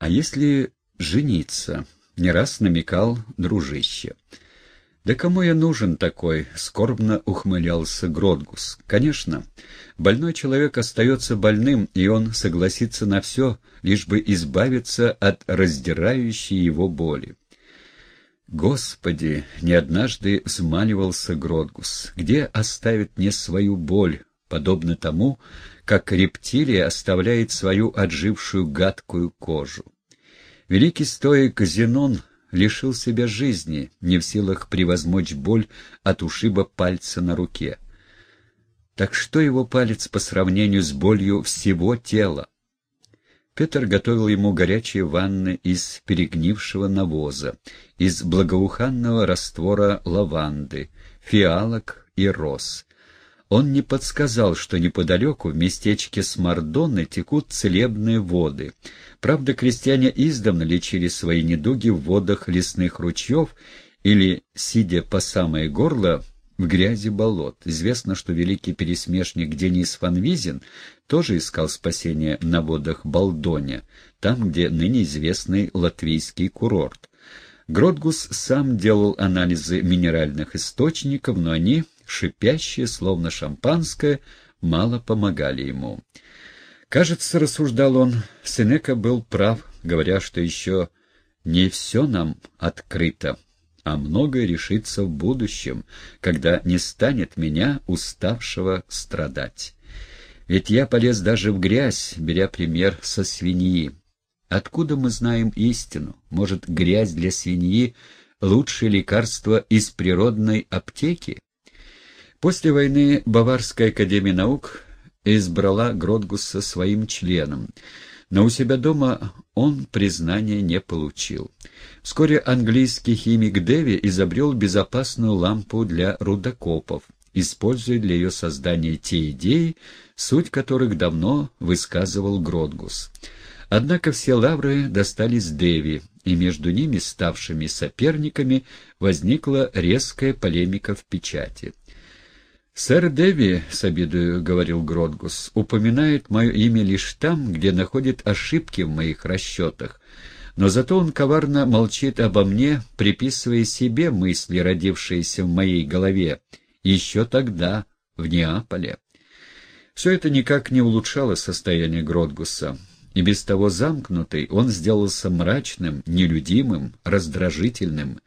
А если жениться? Не раз намекал дружище. «Да кому я нужен такой?» — скорбно ухмылялся Гродгус. «Конечно, больной человек остается больным, и он согласится на все, лишь бы избавиться от раздирающей его боли». «Господи!» — не однажды взмаливался Гродгус. «Где оставит мне свою боль, подобно тому, как рептилия оставляет свою отжившую гадкую кожу?» Великий стоик Зенон лишил себя жизни, не в силах превозмочь боль от ушиба пальца на руке. Так что его палец по сравнению с болью всего тела? Петр готовил ему горячие ванны из перегнившего навоза, из благоуханного раствора лаванды, фиалок и роз. Он не подсказал, что неподалеку, в местечке Смордоны, текут целебные воды. Правда, крестьяне издавна лечили свои недуги в водах лесных ручьев или, сидя по самое горло, в грязи болот. Известно, что великий пересмешник Денис Ванвизин тоже искал спасения на водах Балдоня, там, где ныне известный латвийский курорт. Гродгус сам делал анализы минеральных источников, но они шипящие, словно шампанское, мало помогали ему. Кажется, рассуждал он, Сенека был прав, говоря, что еще не все нам открыто, а многое решится в будущем, когда не станет меня, уставшего, страдать. Ведь я полез даже в грязь, беря пример со свиньи. Откуда мы знаем истину? Может, грязь для свиньи — лучшее лекарство из природной аптеки? После войны Баварская академия наук избрала Гродгуса своим членом, но у себя дома он признания не получил. Вскоре английский химик Дэви изобрел безопасную лампу для рудокопов, используя для ее создания те идеи, суть которых давно высказывал Гродгус. Однако все лавры достались Дэви, и между ними, ставшими соперниками, возникла резкая полемика в печати. «Сэр Дэви, — с обидою говорил Гродгус, — упоминает мое имя лишь там, где находит ошибки в моих расчетах, но зато он коварно молчит обо мне, приписывая себе мысли, родившиеся в моей голове, еще тогда, в Неаполе». Все это никак не улучшало состояние Гродгуса, и без того замкнутый он сделался мрачным, нелюдимым, раздражительным.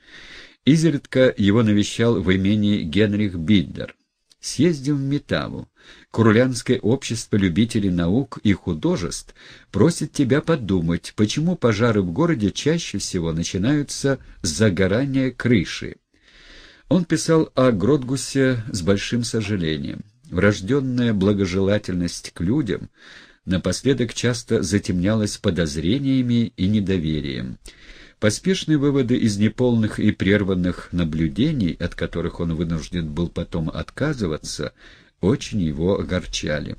Изредка его навещал в имении Генрих Биддер. Съездим в Метаву. Курлянское общество любителей наук и художеств просит тебя подумать, почему пожары в городе чаще всего начинаются с загорания крыши. Он писал о Гродгусе с большим сожалением. Врожденная благожелательность к людям напоследок часто затемнялась подозрениями и недоверием. Поспешные выводы из неполных и прерванных наблюдений, от которых он вынужден был потом отказываться, очень его огорчали.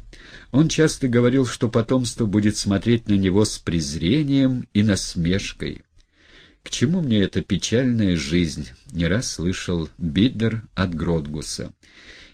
Он часто говорил, что потомство будет смотреть на него с презрением и насмешкой. «К чему мне эта печальная жизнь?» — не раз слышал Биддер от Гродгуса.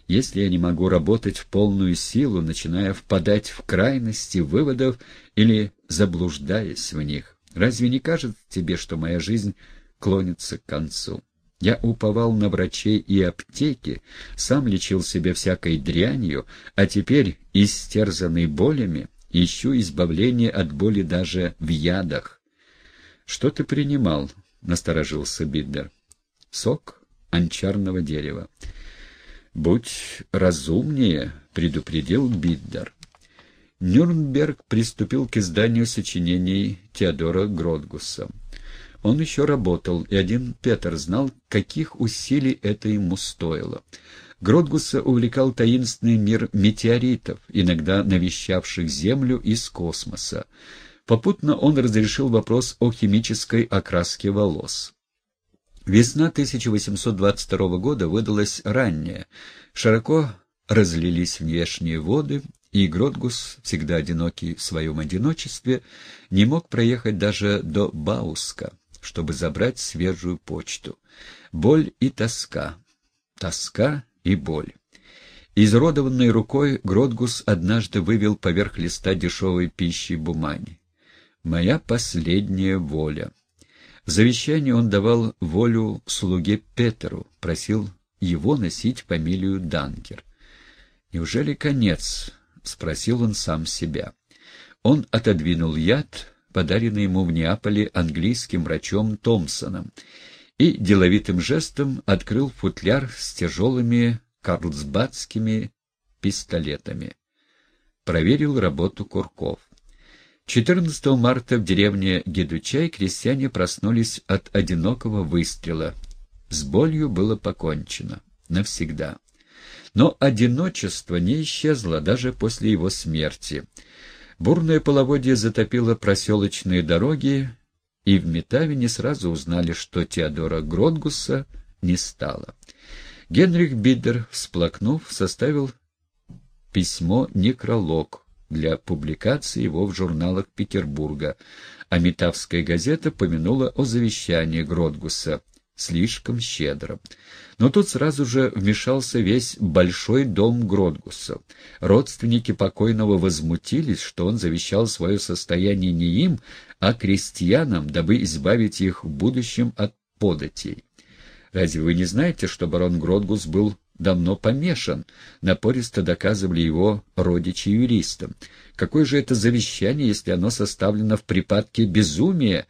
«Если я не могу работать в полную силу, начиная впадать в крайности выводов или заблуждаясь в них». Разве не кажется тебе, что моя жизнь клонится к концу? Я уповал на врачей и аптеки, сам лечил себя всякой дрянью, а теперь, истерзанный болями, ищу избавления от боли даже в ядах. — Что ты принимал? — насторожился Биддер. — Сок анчарного дерева. — Будь разумнее, — предупредил Биддер. Нюрнберг приступил к изданию сочинений Теодора Гродгуса. Он еще работал, и один Петр знал, каких усилий это ему стоило. Гродгуса увлекал таинственный мир метеоритов, иногда навещавших Землю из космоса. Попутно он разрешил вопрос о химической окраске волос. Весна 1822 года выдалась ранняя. Широко разлились внешние воды, и Гродгус, всегда одинокий в своем одиночестве, не мог проехать даже до Бауска, чтобы забрать свежую почту. Боль и тоска, тоска и боль. Изродованной рукой Гродгус однажды вывел поверх листа дешевой пищи бумаги. «Моя последняя воля». В завещании он давал волю слуге Петеру, просил его носить фамилию Данкер. «Неужели конец?» — спросил он сам себя. Он отодвинул яд, подаренный ему в Неаполе английским врачом Томпсоном, и деловитым жестом открыл футляр с тяжелыми карлсбадскими пистолетами. Проверил работу курков. 14 марта в деревне Гедучай крестьяне проснулись от одинокого выстрела. С болью было покончено. Навсегда. Но одиночество не исчезло даже после его смерти. Бурное половодье затопило проселочные дороги, и в Метаве не сразу узнали, что Теодора Гродгуса не стало. Генрих Бидер, всплакнув, составил письмо-некролог для публикации его в журналах Петербурга, а Метавская газета помянула о завещании Гродгуса, слишком щедро. Но тут сразу же вмешался весь большой дом Гродгуса. Родственники покойного возмутились, что он завещал свое состояние не им, а крестьянам, дабы избавить их в будущем от податей. Разве вы не знаете, что барон Гродгус был давно помешан, напористо доказывали его родичи юристам. Какое же это завещание, если оно составлено в припадке безумия,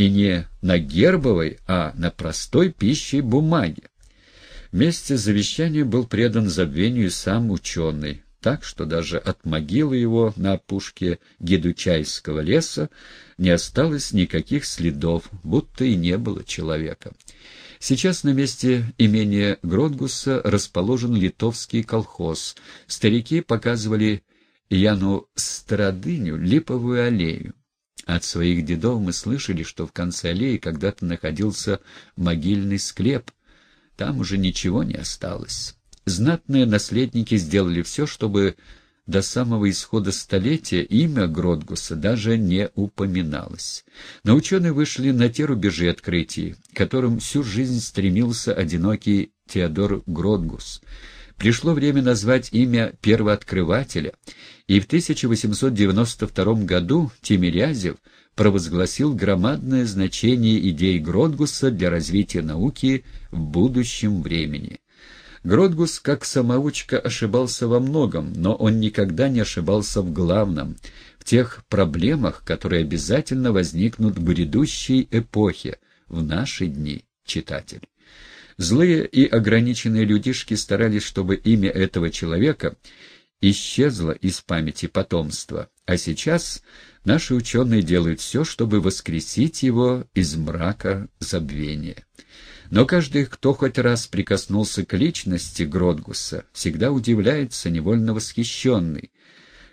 и не на гербовой, а на простой пищей бумаге. Вместе с завещанием был предан забвению сам ученый, так что даже от могилы его на опушке Гедучайского леса не осталось никаких следов, будто и не было человека. Сейчас на месте имения Гродгуса расположен литовский колхоз. Старики показывали Яну Страдыню липовую аллею. От своих дедов мы слышали, что в конце аллеи когда-то находился могильный склеп. Там уже ничего не осталось. Знатные наследники сделали все, чтобы до самого исхода столетия имя Гродгуса даже не упоминалось. Но ученые вышли на те рубежи открытий, к которым всю жизнь стремился одинокий Теодор Гродгус — Пришло время назвать имя первооткрывателя, и в 1892 году Тимирязев провозгласил громадное значение идей Гродгуса для развития науки в будущем времени. Гродгус, как самоучка, ошибался во многом, но он никогда не ошибался в главном, в тех проблемах, которые обязательно возникнут в грядущей эпохе, в наши дни, читатель. Злые и ограниченные людишки старались, чтобы имя этого человека исчезло из памяти потомства, а сейчас наши ученые делают все, чтобы воскресить его из мрака забвения. Но каждый, кто хоть раз прикоснулся к личности Гродгуса, всегда удивляется, невольно восхищенный.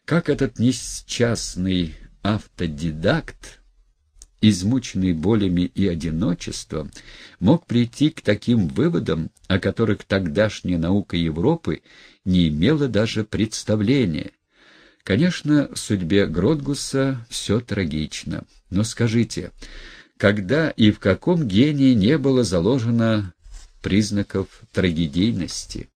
Как этот несчастный автодидакт измученный болями и одиночеством, мог прийти к таким выводам, о которых тогдашняя наука Европы не имела даже представления. Конечно, в судьбе Гродгуса все трагично. Но скажите, когда и в каком гении не было заложено признаков трагедийности?